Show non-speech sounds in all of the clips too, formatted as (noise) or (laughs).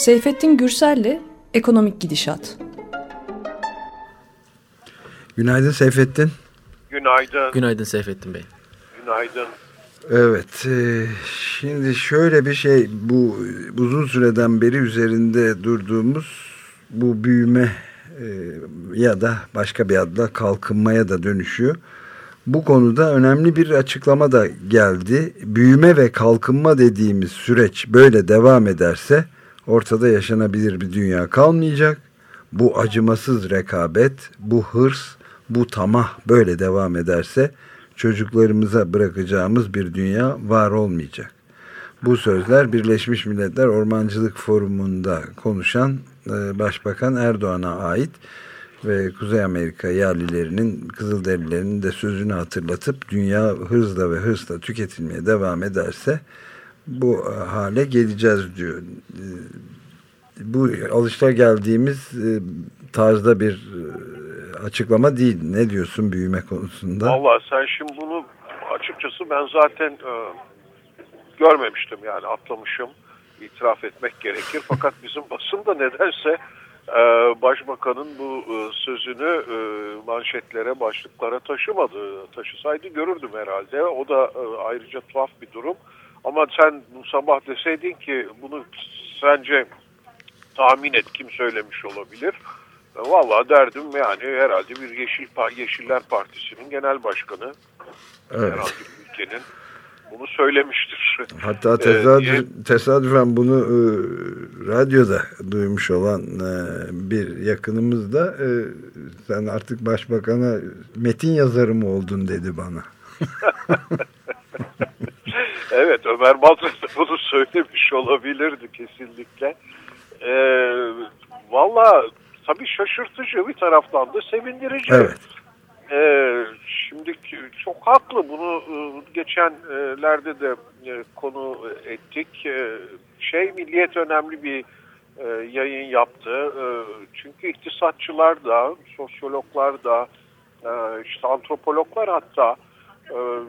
Seyfettin Gürsel'le Ekonomik Gidişat. Günaydın Seyfettin. Günaydın. Günaydın Seyfettin Bey. Günaydın. Evet, e, şimdi şöyle bir şey, bu uzun süreden beri üzerinde durduğumuz bu büyüme e, ya da başka bir adla kalkınmaya da dönüşüyor. Bu konuda önemli bir açıklama da geldi. Büyüme ve kalkınma dediğimiz süreç böyle devam ederse ortada yaşanabilir bir dünya kalmayacak. Bu acımasız rekabet, bu hırs, bu tamah böyle devam ederse çocuklarımıza bırakacağımız bir dünya var olmayacak. Bu sözler Birleşmiş Milletler Ormancılık Forumu'nda konuşan e, Başbakan Erdoğan'a ait ve Kuzey Amerika yerlilerinin, Kızılderililerinin de sözünü hatırlatıp dünya hızla ve hırsla tüketilmeye devam ederse bu hale geleceğiz diyor. E, bu alışta geldiğimiz e, tarzda bir açıklama değil. Ne diyorsun büyüme konusunda? Valla sen şimdi bunu açıkçası ben zaten e, görmemiştim yani atlamışım. itiraf etmek gerekir. Fakat (laughs) bizim basında nedense e, başbakanın bu e, sözünü e, manşetlere, başlıklara taşımadı. Taşısaydı görürdüm herhalde. O da e, ayrıca tuhaf bir durum. Ama sen bu sabah deseydin ki bunu sence tahmin et kim söylemiş olabilir? Vallahi derdim yani herhalde bir Yeşil Yeşiller Partisi'nin genel başkanı evet. herhangi bir ülkenin bunu söylemiştir. Hatta tesadüf, ee, tesadüfen bunu e, radyoda duymuş olan e, bir yakınımız da e, sen artık başbakana metin yazarı mı oldun dedi bana. (laughs) evet Ömer Madra bunu söylemiş olabilirdi kesinlikle. E, Valla tabii şaşırtıcı bir taraftan da sevindirici. Evet. Ee, şimdi çok haklı bunu e, geçenlerde de e, konu ettik. E, şey Milliyet önemli bir yayın yaptı. Çünkü iktisatçılar da, sosyologlar da, işte antropologlar hatta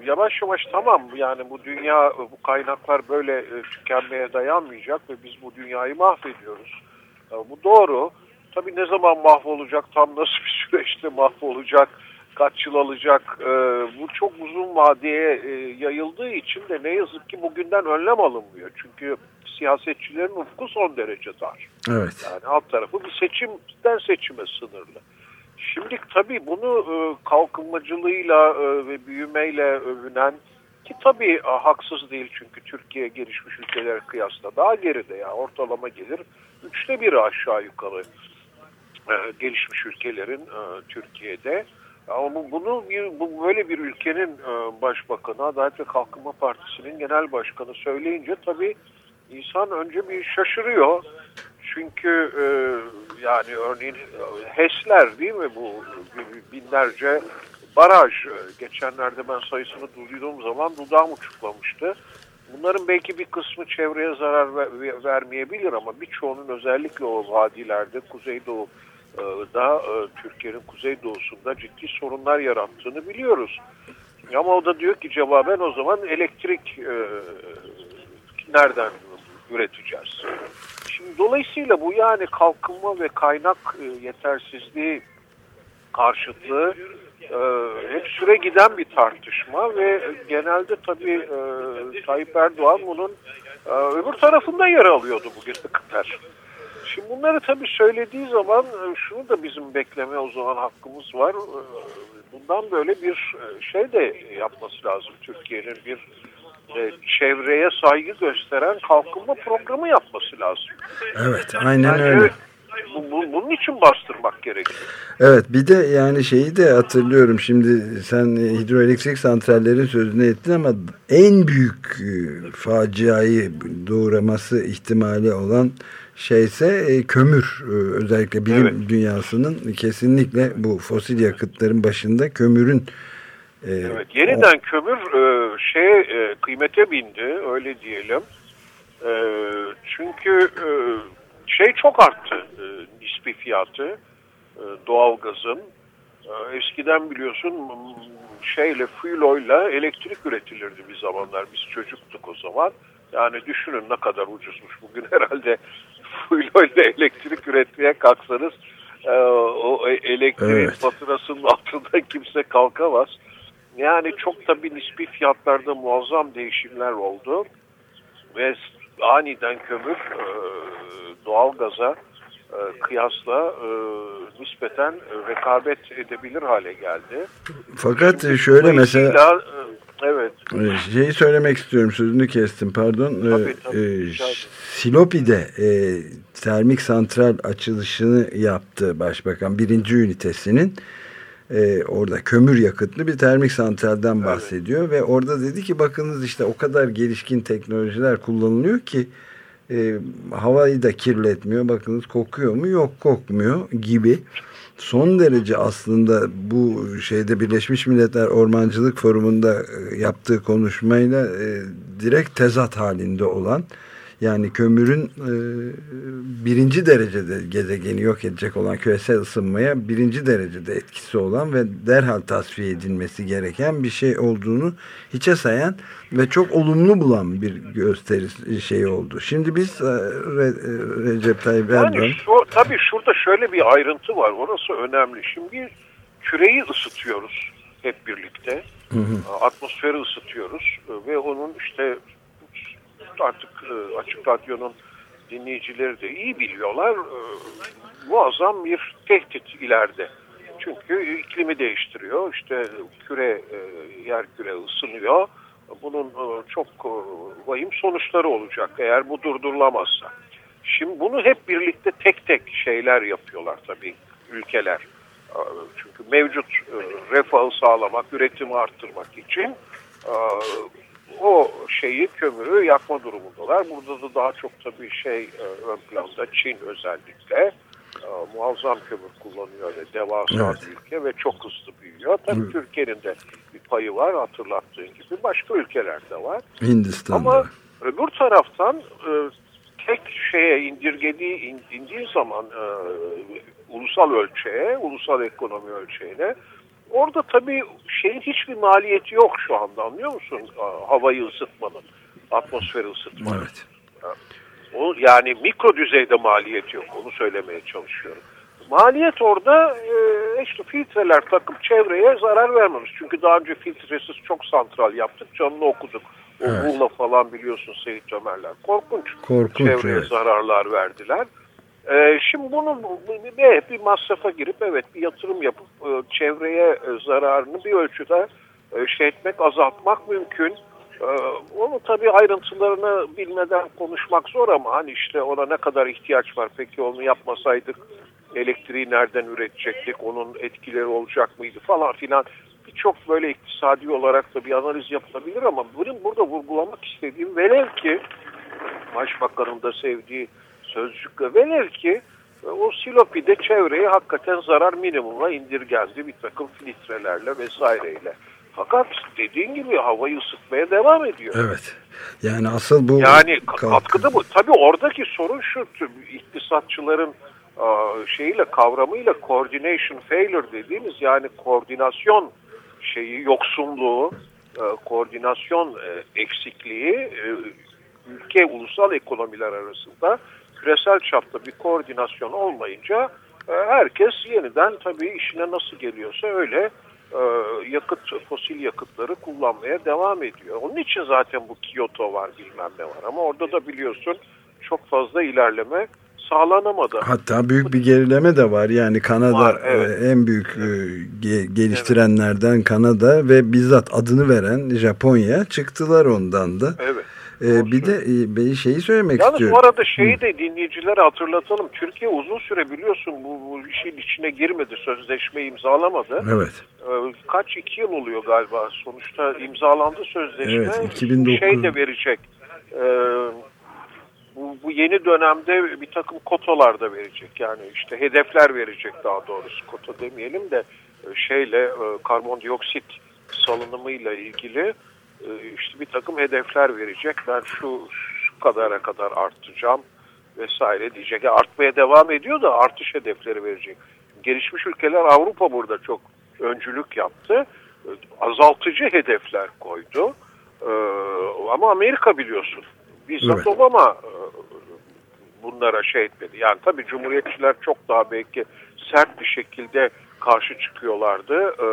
yavaş yavaş tamam yani bu dünya, bu kaynaklar böyle tükenmeye dayanmayacak ve biz bu dünyayı mahvediyoruz. Bu doğru. Tabii ne zaman mahvolacak, tam nasıl bir süreçte mahvolacak, kaç yıl alacak e, bu çok uzun vadeye e, yayıldığı için de ne yazık ki bugünden önlem alınmıyor. Çünkü siyasetçilerin ufku son derece dar. Evet. Yani alt tarafı bir seçimden seçime sınırlı. Şimdi tabii bunu e, kalkınmacılığıyla e, ve büyümeyle övünen ki tabii e, haksız değil çünkü Türkiye gelişmiş ülkeler kıyasla daha geride ya ortalama gelir üçte biri aşağı yukarı e, gelişmiş ülkelerin e, Türkiye'de. Ama bunu bir, bu böyle bir ülkenin e, başbakanı, Adalet ve Kalkınma Partisi'nin genel başkanı söyleyince tabii insan önce bir şaşırıyor. Çünkü e, yani örneğin HES'ler değil mi bu binlerce baraj. Geçenlerde ben sayısını duyduğum zaman dudağım uçuklamıştı. Bunların belki bir kısmı çevreye zarar ver, vermeyebilir ama birçoğunun özellikle o vadilerde, Kuzeydoğu e, da e, Türkiye'nin kuzeydoğusunda ciddi sorunlar yarattığını biliyoruz. Ama o da diyor ki cevaben o zaman elektrik e, nereden üreteceğiz? Şimdi dolayısıyla bu yani kalkınma ve kaynak yetersizliği karşıtlığı hep süre giden bir tartışma ve genelde tabii Tayyip Erdoğan bunun öbür tarafında yer alıyordu bugüne kadar. Şimdi bunları tabii söylediği zaman e, şunu da bizim bekleme o zaman hakkımız var. E, bundan böyle bir e, şey de yapması lazım Türkiye'nin bir çevreye saygı gösteren kalkınma programı yapması lazım. Evet aynen yani, öyle. Bu, bu, bunun için bastırmak gerekiyor. Evet bir de yani şeyi de hatırlıyorum şimdi sen hidroelektrik santrallerin sözünü ettin ama en büyük faciayı doğuraması ihtimali olan şeyse e, kömür e, özellikle bilim evet. dünyasının kesinlikle bu fosil yakıtların başında kömürün e, Evet yeniden o... kömür e, şey e, kıymete bindi öyle diyelim. E, çünkü e, şey çok arttı e, nispi fiyatı e, doğalgazın. E, eskiden biliyorsun şeyle fuel oil'la elektrik üretilirdi bir zamanlar biz çocuktuk o zaman. Yani düşünün ne kadar ucuzmuş. Bugün (laughs) herhalde fueloyla elektrik üretmeye kalksanız e, o elektrik evet. faturasının altında kimse kalkamaz. Yani çok tabii nispi fiyatlarda muazzam değişimler oldu. Ve aniden kömür e, doğalgaza e, kıyasla e, nispeten rekabet edebilir hale geldi. Fakat Şimdi şöyle mesela e, evet. Şeyi söylemek istiyorum sözünü kestim pardon. Tabii, tabii, e, Silopi'de e, termik santral açılışını yaptı başbakan birinci ünitesinin. E, orada kömür yakıtlı bir termik santralden bahsediyor evet. ve orada dedi ki bakınız işte o kadar gelişkin teknolojiler kullanılıyor ki e, havayı da kirletmiyor. Bakınız kokuyor mu? Yok kokmuyor gibi. Son derece aslında bu şeyde Birleşmiş Milletler Ormancılık Forumu'nda e, yaptığı konuşmayla e, direkt tezat halinde olan yani kömürün e, birinci derecede gezegeni yok edecek olan küresel ısınmaya birinci derecede etkisi olan ve derhal tasfiye edilmesi gereken bir şey olduğunu hiçe sayan ve çok olumlu bulan bir gösteri şey oldu. Şimdi biz e, Re, e, Recep Tayyip Erdoğan... Yani şu, tabii şurada şöyle bir ayrıntı var. Orası önemli. Şimdi küreyi ısıtıyoruz hep birlikte. Hı hı. Atmosferi ısıtıyoruz ve onun işte artık e, Açık Radyo'nun dinleyicileri de iyi biliyorlar. E, muazzam bir tehdit ileride. Çünkü iklimi değiştiriyor. İşte küre, e, yer küre ısınıyor. Bunun çok e, vahim sonuçları olacak eğer bu durdurulamazsa. Şimdi bunu hep birlikte tek tek şeyler yapıyorlar tabii ülkeler. Çünkü mevcut refahı sağlamak, üretimi arttırmak için o şeyi kömürü yakma durumundalar. Burada da daha çok tabii şey e, ön planda Çin özellikle e, muazzam kömür kullanıyor ve devasa evet. bir ülke ve çok hızlı büyüyor. Tabii Türkiye'nin de bir payı var hatırlattığın gibi. Başka ülkelerde var. Hindistan'da. Ama öbür taraftan e, tek şeye indirgediği indiği zaman ulusal ölçeğe, ulusal ekonomi ölçeğine Orada tabii şeyin hiçbir maliyeti yok şu anda anlıyor musun? Havayı ısıtmanın, atmosferi ısıtmanın. Evet. O, yani mikro düzeyde maliyet yok. Onu söylemeye çalışıyorum. Maliyet orada e, işte filtreler takıp çevreye zarar vermemiz. Çünkü daha önce filtresiz çok santral yaptık. Canını okuduk. O evet. falan biliyorsun Seyit Ömerler. Korkunç. Korkunç çevreye evet. zararlar verdiler. Ee, şimdi bunu bir, masrafa girip evet bir yatırım yapıp e, çevreye e, zararını bir ölçüde e, şey etmek, azaltmak mümkün. Ee, onu tabii ayrıntılarını bilmeden konuşmak zor ama hani işte ona ne kadar ihtiyaç var peki onu yapmasaydık elektriği nereden üretecektik, onun etkileri olacak mıydı falan filan. Birçok böyle iktisadi olarak da bir analiz yapılabilir ama benim burada vurgulamak istediğim velev ki Başbakanın da sevdiği sözcükle velev ki e, o silopide çevreye hakikaten zarar minimuma indirgendi bir takım filtrelerle vesaireyle. Fakat dediğin gibi havayı ısıtmaya devam ediyor. Evet. Yani asıl bu... Yani katkıda bu. Tabii oradaki sorun şu iktisatçıların şeyiyle kavramıyla coordination failure dediğimiz yani koordinasyon şeyi yoksunluğu, e, koordinasyon e, eksikliği ülke ulusal ekonomiler arasında küresel çapta bir koordinasyon olmayınca e, herkes yeniden tabii işine nasıl geliyorsa öyle e, yakıt, fosil yakıtları kullanmaya devam ediyor. Onun için zaten bu Kyoto var bilmem ne var ama orada da biliyorsun çok fazla ilerleme sağlanamadı. Hatta büyük bir gerileme de var. Yani Kanada var, e, evet. en büyük evet. geliştirenlerden. Kanada ve bizzat adını veren Japonya çıktılar ondan da. Evet. Ee, bir de e, ben şeyi söylemek Yalnız istiyorum. bu arada şeyi de dinleyicilere hatırlatalım. Türkiye uzun süre biliyorsun bu, bu işin içine girmedi. Sözleşme imzalamadı. Evet. Ee, kaç iki yıl oluyor galiba. Sonuçta imzalandı sözleşme. Evet 2009. Şey de verecek. Ee, bu, bu yeni dönemde bir takım kotalar da verecek. Yani işte hedefler verecek daha doğrusu. Kota demeyelim de e, şeyle e, karbondioksit salınımıyla ilgili işte bir takım hedefler verecek. Ben şu, şu kadara kadar artacağım vesaire diyecek. Yani artmaya devam ediyor da artış hedefleri verecek. Gelişmiş ülkeler Avrupa burada çok öncülük yaptı. Azaltıcı hedefler koydu. Ee, ama Amerika biliyorsun Bizzat Evet. Obama e, bunlara şey etmedi. Yani tabii Cumhuriyetçiler çok daha belki sert bir şekilde karşı çıkıyorlardı e,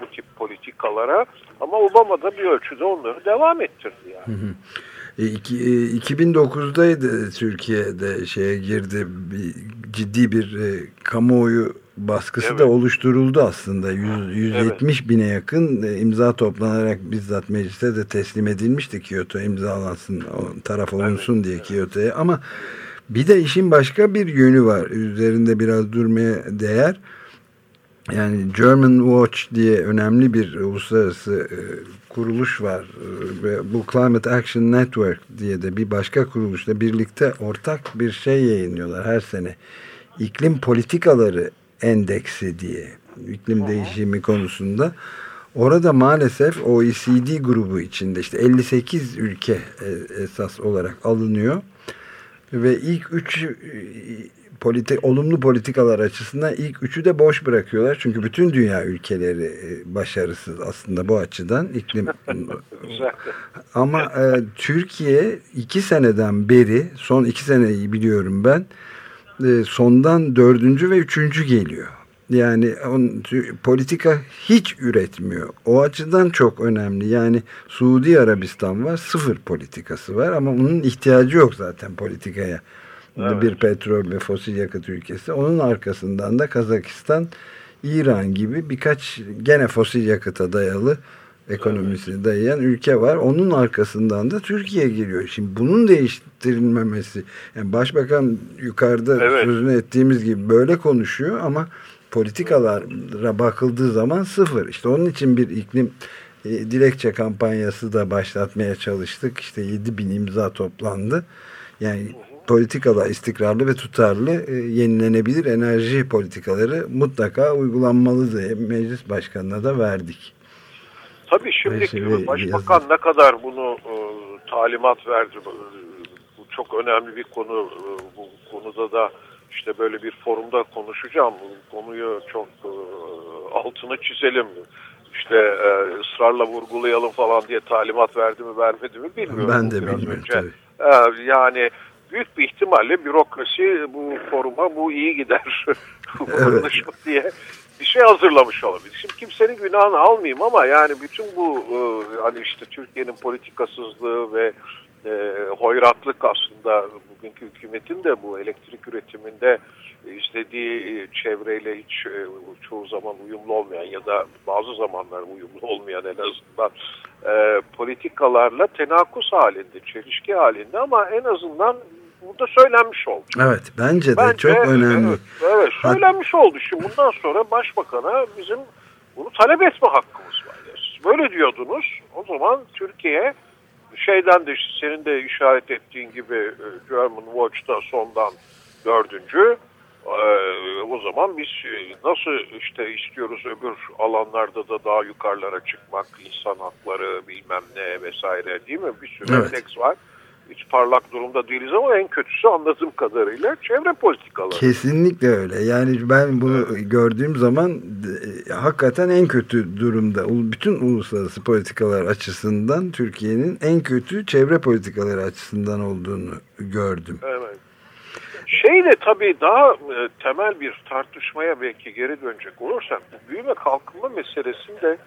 bu tip politikalara. Ama Obama da bir ölçüde onları devam ettirdi yani. E, iki- e, 2009'daydı Türkiye'de şeye girdi bir, ciddi bir e, kamuoyu baskısı Evet. da oluşturuldu aslında. Yüz- 170 bine yakın e, imza toplanarak bizzat meclise de teslim edilmişti Kyoto imzalansın taraf olunsun diye Kyoto'ya ama bir de işin başka bir yönü var. Üzerinde biraz durmaya değer. Yani German Watch diye önemli bir uluslararası e, kuruluş var E, ve bu Climate Action Network diye de bir başka kuruluşla birlikte ortak bir şey yayınlıyorlar her sene. İklim politikaları endeksi diye iklim değişimi konusunda. Orada maalesef OECD grubu içinde işte 58 ülke e, esas olarak alınıyor ve ilk üç politi olumlu politikalar açısından ilk üçü de boş bırakıyorlar. Çünkü bütün dünya ülkeleri e, başarısız aslında bu açıdan iklim (laughs) ama e, Türkiye iki seneden beri son iki seneyi biliyorum ben e, sondan dördüncü ve üçüncü geliyor. Yani on, politika hiç üretmiyor. O açıdan çok önemli. Yani Suudi Arabistan var sıfır politikası var ama onun ihtiyacı yok zaten politikaya. Evet. Bir petrol ve fosil yakıt ülkesi. Onun arkasından da Kazakistan, İran gibi birkaç gene fosil yakıta dayalı ekonomisini dayayan ülke var. Onun arkasından da Türkiye geliyor. Şimdi bunun değiştirilmemesi. Yani başbakan yukarıda Evet. sözünü ettiğimiz gibi böyle konuşuyor ama politikalara bakıldığı zaman sıfır. İşte onun için bir iklim e, dilekçe kampanyası da başlatmaya çalıştık. İşte 7 bin imza toplandı. Yani politikalar istikrarlı ve tutarlı e, yenilenebilir enerji politikaları mutlaka uygulanmalı diye meclis başkanına da verdik. Tabii şimdi Neyse, bir başbakan ne kadar bunu e, talimat verdi. e, Bu çok önemli bir konu. E, bu konuda da işte böyle bir forumda konuşacağım. Bu konuyu çok e, altını çizelim. İşte e, ısrarla vurgulayalım falan diye talimat verdi mi vermedi mi bilmiyorum. Ben de bilmiyorum tabii. E, yani büyük bir ihtimalle bürokrasi bu foruma bu iyi gider. (laughs) Anlaşma diye bir şey hazırlamış olabilir. Şimdi kimsenin günahını almayayım ama yani bütün bu e, hani işte Türkiye'nin politikasızlığı ve e, hoyratlık aslında bugünkü hükümetin de bu elektrik üretiminde istediği e, çevreyle hiç e, çoğu zaman uyumlu olmayan ya da bazı zamanlar uyumlu olmayan en azından e, politikalarla tenakuz halinde, çelişki halinde ama en azından burada söylenmiş oldu. Evet bence de Bence, çok önemli. Evet, evet söylenmiş oldu. Şimdi bundan sonra başbakana bizim bunu talep etme hakkımız var. Siz böyle diyordunuz. O zaman Türkiye şeyden de senin de işaret ettiğin gibi e, German Watch'ta sondan dördüncü. Ee, o zaman biz e, nasıl işte istiyoruz öbür alanlarda da daha yukarılara çıkmak, insan hakları bilmem ne vesaire değil mi? Bir sürü Evet. endeks var. Hiç parlak durumda değiliz ama en kötüsü anladığım kadarıyla çevre politikaları. Kesinlikle öyle. Yani ben bunu gördüğüm zaman e, hakikaten en kötü durumda. Bütün uluslararası politikalar açısından Türkiye'nin en kötü çevre politikaları açısından olduğunu gördüm. Evet. Şey de tabii daha e, temel bir tartışmaya belki geri dönecek olursam büyüme kalkınma meselesinde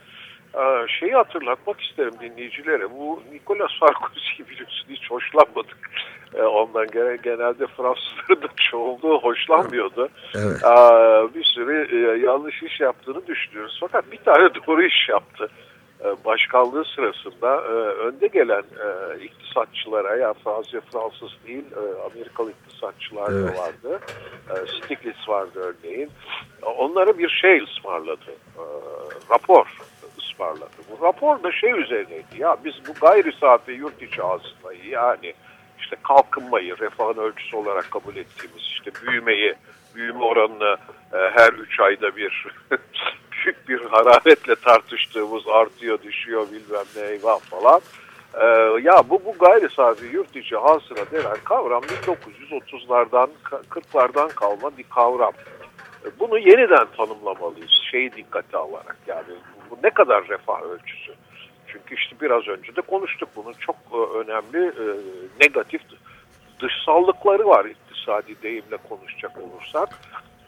şeyi hatırlatmak isterim dinleyicilere. Bu Nicolas Sarkozy biliyorsun hiç hoşlanmadık. E, ondan gene- genelde Fransızların da çoğunluğu hoşlanmıyordu. Evet. E, bir sürü e, yanlış iş yaptığını düşünüyoruz. Fakat bir tane (laughs) doğru iş yaptı. Başkanlığı sırasında e, önde gelen e, iktisatçılara ya sadece Fransız değil Amerikalı iktisatçılar da Evet. vardı. E, Stiglitz vardı örneğin. Onlara bir şey ısmarladı. Rapor ısmarladı. Bu rapor da şey üzerineydi. Ya biz bu gayri safi yurt içi hasılayı yani işte kalkınmayı refahın ölçüsü olarak kabul ettiğimiz işte büyümeyi büyüme oranını e, her üç ayda bir (laughs) büyük bir hararetle tartıştığımız artıyor düşüyor bilmem ne eyvah falan. E, ya bu bu gayri safi yurt içi hasıla denen kavram 1930'lardan 40'lardan kalma bir kavram. E, Bunu yeniden tanımlamalıyız şeyi dikkate alarak yani bu ne kadar refah ölçüsü. Çünkü işte biraz önce de konuştuk bunun çok e, önemli e, negatif dışsallıkları var iktisadi deyimle konuşacak olursak.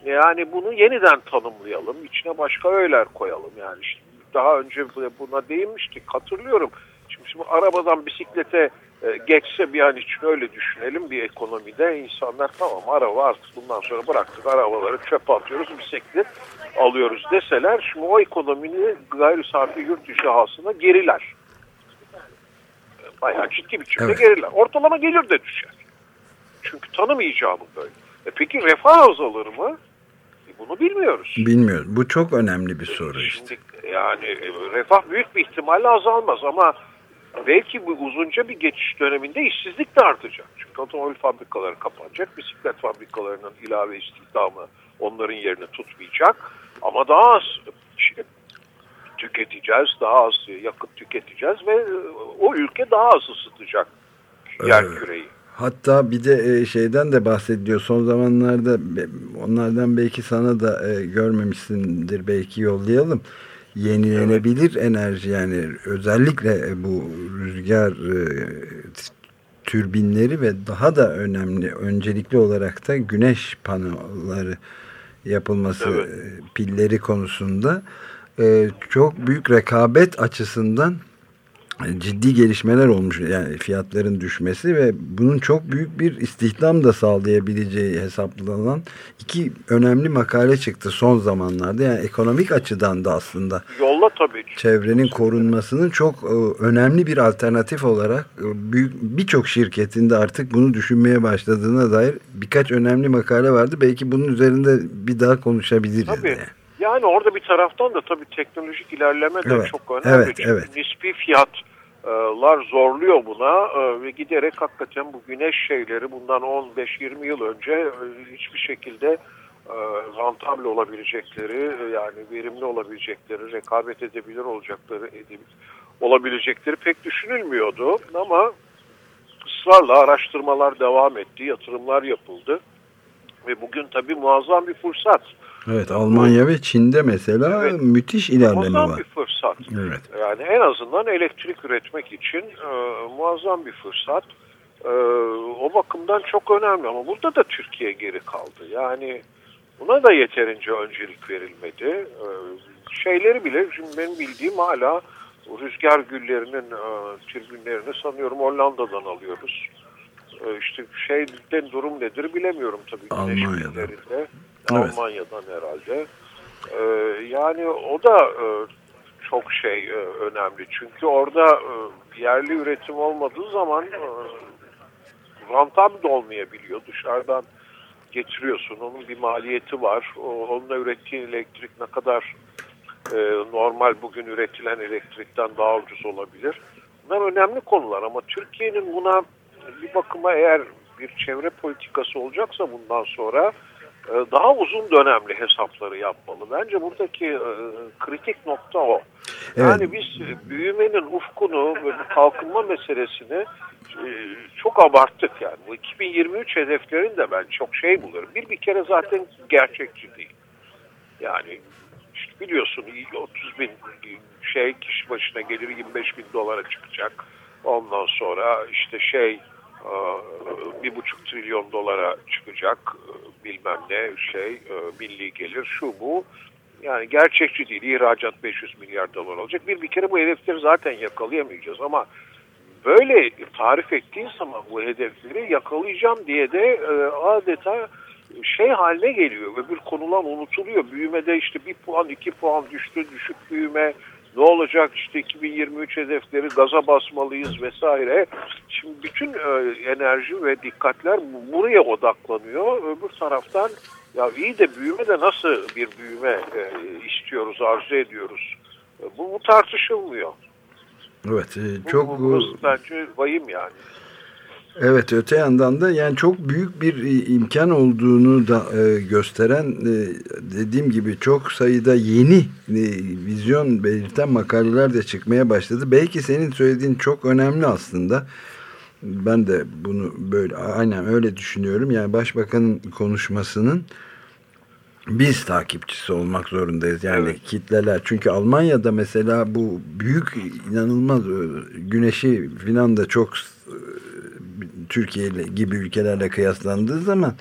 Yani bunu yeniden tanımlayalım, içine başka öğeler koyalım. Yani işte daha önce buna değinmiştik, hatırlıyorum. Şimdi, şimdi arabadan bisiklete e, geçse bir an için öyle düşünelim bir ekonomide insanlar tamam araba artık bundan sonra bıraktık arabaları çöpe atıyoruz bisiklet alıyoruz deseler şimdi o ekonominin gayri safi yurt dışı hasına geriler. Bayağı ciddi biçimde evet. geriler. Ortalama gelir de düşer. Çünkü tanım icabı böyle. E peki refah azalır mı? E bunu bilmiyoruz. Bilmiyoruz. Bu çok önemli bir soru işte. Şimdi yani e, refah büyük bir ihtimalle azalmaz ama belki bu uzunca bir geçiş döneminde işsizlik de artacak. Çünkü otomobil fabrikaları kapanacak, bisiklet fabrikalarının ilave istihdamı onların yerini tutmayacak. Ama daha az tüketeceğiz, daha az yakıt tüketeceğiz ve e, o ülke daha az ısıtacak yer küreyi. Hatta bir de e, şeyden de bahsediyor. Son zamanlarda onlardan belki sana da e, görmemişsindir belki yollayalım yenilenebilir enerji yani özellikle bu rüzgar e, türbinleri ve daha da önemli öncelikli olarak da güneş panoları yapılması evet. E, pilleri konusunda e, çok büyük rekabet açısından ciddi gelişmeler olmuş yani fiyatların düşmesi ve bunun çok büyük bir istihdam da sağlayabileceği hesaplanan iki önemli makale çıktı son zamanlarda yani ekonomik açıdan da aslında yolla tabii çevrenin korunmasının çok e, önemli bir alternatif olarak e, büyük birçok şirketinde artık bunu düşünmeye başladığına dair birkaç önemli makale vardı belki bunun üzerinde bir daha konuşabiliriz tabii. Yani. Yani orada bir taraftan da tabii teknolojik ilerleme de evet, çok önemli. Evet, Çünkü evet. nispi fiyat lar zorluyor buna e, ve giderek hakikaten bu güneş şeyleri bundan 15-20 yıl önce e, hiçbir şekilde e, rentable olabilecekleri yani verimli olabilecekleri rekabet edebilir olacakları olabilecekleri pek düşünülmüyordu. Ama ısrarla araştırmalar devam etti yatırımlar yapıldı. Ve bugün tabii muazzam bir fırsat Evet Almanya ve Çin'de mesela evet, müthiş ilerleme var. bir fırsat. Evet. Yani en azından elektrik üretmek için e, muazzam bir fırsat. E, o bakımdan çok önemli ama burada da Türkiye geri kaldı. Yani buna da yeterince öncelik verilmedi. E, şeyleri bile şimdi benim bildiğim hala rüzgar güllerinin e, tribünlerini sanıyorum Hollanda'dan alıyoruz. E, işte şeyden durum nedir bilemiyorum tabii. Almanya'da. Evet. Almanya'dan herhalde. Ee, yani o da e, çok şey e, önemli. Çünkü orada e, yerli üretim olmadığı zaman e, rantabl olmayabiliyor. Dışarıdan getiriyorsun. Onun bir maliyeti var. O, onunla ürettiğin elektrik ne kadar e, normal bugün üretilen elektrikten daha ucuz olabilir. Bunlar önemli konular ama Türkiye'nin buna bir bakıma eğer bir çevre politikası olacaksa bundan sonra e, daha uzun dönemli hesapları yapmalı. Bence buradaki e, kritik nokta o. Yani evet. biz büyümenin ufkunu ve kalkınma meselesini e, çok abarttık yani. Bu 2023 hedeflerini de ben çok şey bulurum. Bir bir kere zaten gerçekçi değil. Yani işte biliyorsun 30 bin şey kişi başına gelir 25 bin dolara çıkacak. Ondan sonra işte şey bir buçuk trilyon dolara çıkacak bilmem ne şey e, milli gelir şu bu. Yani gerçekçi değil ihracat 500 milyar dolar olacak. Bir bir kere bu hedefleri zaten yakalayamayacağız ama böyle tarif ettiğin zaman bu hedefleri yakalayacağım diye de e, adeta şey haline geliyor. Öbür konular unutuluyor. Büyümede işte bir puan iki puan düştü düşük büyüme ne olacak işte 2023 hedefleri gaza basmalıyız vesaire. Şimdi bütün e, enerji ve dikkatler buraya odaklanıyor. Öbür taraftan ya iyi de büyüme de nasıl bir büyüme e, istiyoruz, arzu ediyoruz. E, bu, bu tartışılmıyor. Evet, çok bu, bu, bence vahim yani. Evet öte yandan da yani çok büyük bir e, imkan olduğunu da e, gösteren e, dediğim gibi çok sayıda yeni e, vizyon belirten makaleler de çıkmaya başladı. Belki senin söylediğin çok önemli aslında. Ben de bunu böyle aynen öyle düşünüyorum. Yani başbakanın konuşmasının biz takipçisi olmak zorundayız. Yani evet. kitleler. Çünkü Almanya'da mesela bu büyük inanılmaz e, güneşi filan da çok e, Türkiye gibi ülkelerle kıyaslandığı zaman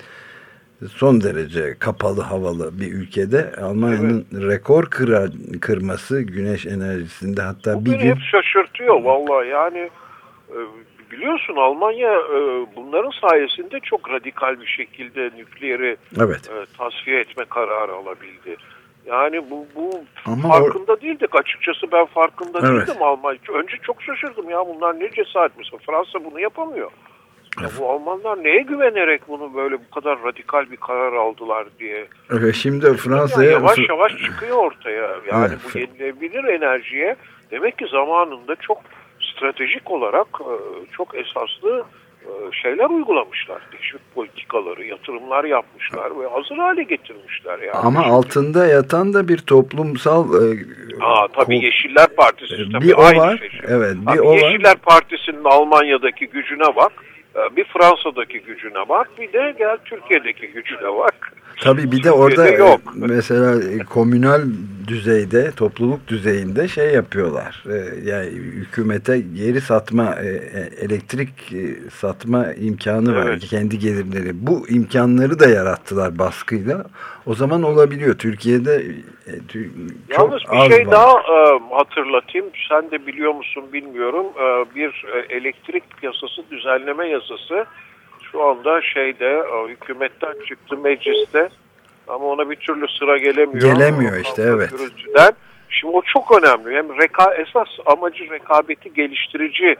son derece kapalı havalı bir ülkede Almanya'nın evet. rekor kıra, kırması güneş enerjisinde hatta Bu bir gün... hep şaşırtıyor vallahi yani e, biliyorsun Almanya e, bunların sayesinde çok radikal bir şekilde nükleeri evet. E, tasfiye etme kararı alabildi. Yani bu, bu Ama farkında o... değildik açıkçası ben farkında evet. değildim Almanya. Önce çok şaşırdım ya bunlar ne cesaret mesela Fransa bunu yapamıyor. Ya bu Almanlar neye güvenerek bunu böyle bu kadar radikal bir karar aldılar diye. Evet şimdi Fransa'ya... Yani yavaş yavaş çıkıyor ortaya. Yani evet. bu yenilebilir enerjiye demek ki zamanında çok stratejik olarak e, çok esaslı şeyler uygulamışlar. Teşvik politikaları, yatırımlar yapmışlar ve hazır hale getirmişler. Yani. Ama Şimdi, altında yatan da bir toplumsal... E, Aa, tabii Yeşiller Partisi. Bir tabii o var. Şey. Evet, bir tabii o Yeşiller var. Partisi'nin Almanya'daki gücüne bak. Bir Fransa'daki gücüne bak bir de gel Türkiye'deki gücüne bak. Tabii bir de orada yok. mesela e, komünal düzeyde, topluluk düzeyinde şey yapıyorlar. E, yani hükümete geri satma, e, elektrik satma imkanı var. Evet. Kendi gelirleri. Bu imkanları da yarattılar baskıyla. O zaman olabiliyor. Türkiye'de çok Yalnız bir şey var. daha hatırlatayım. Sen de biliyor musun bilmiyorum. Bir elektrik piyasası düzenleme yasası şu anda şeyde hükümetten çıktı mecliste ama ona bir türlü sıra gelemiyor. Gelemiyor işte evet. Gürültüden. Şimdi o çok önemli. Hem reka esas amacı rekabeti geliştirici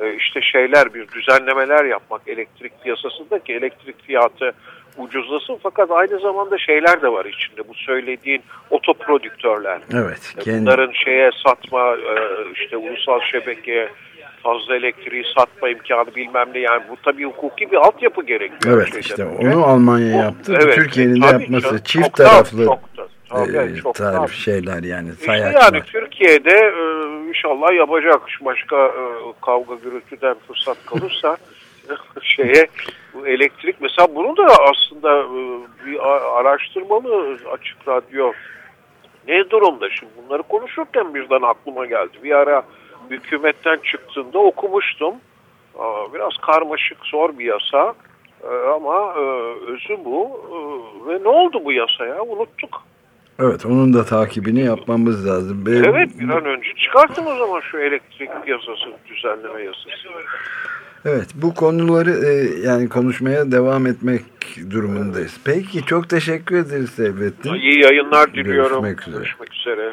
e, işte şeyler bir düzenlemeler yapmak elektrik piyasasındaki elektrik fiyatı ucuzlasın fakat aynı zamanda şeyler de var içinde bu söylediğin otoprodüktörler. Evet. Kendi... Bunların şeye satma e, işte ulusal şebekeye fazla elektriği satma imkanı bilmem ne. Yani bu tabii hukuki bir altyapı gerekiyor. Evet işte önce. onu Almanya yaptı. Evet, Türkiye'nin de yapması canım, çift çok taraflı çok tabii, e, çok tarif şeyler yani işte yani Türkiye'de e, inşallah yapacak. Başka e, kavga gürültüden fırsat kalırsa (laughs) şeye bu elektrik mesela bunu da aslında e, bir araştırmalı açık radyo. Ne durumda? Şimdi bunları konuşurken birden aklıma geldi. Bir ara hükümetten çıktığında okumuştum. Biraz karmaşık, zor bir yasa e, ama e, özü bu. E, ve ne oldu bu yasaya? Unuttuk. Evet, onun da takibini yapmamız lazım. Benim... Evet, bir an önce çıkartın o zaman şu elektrik yasası, düzenleme yasası. Evet, bu konuları yani konuşmaya devam etmek durumundayız. Peki, çok teşekkür ederiz Sevrettin. İyi yayınlar diliyorum. Görüşmek üzere. Görüşmek üzere.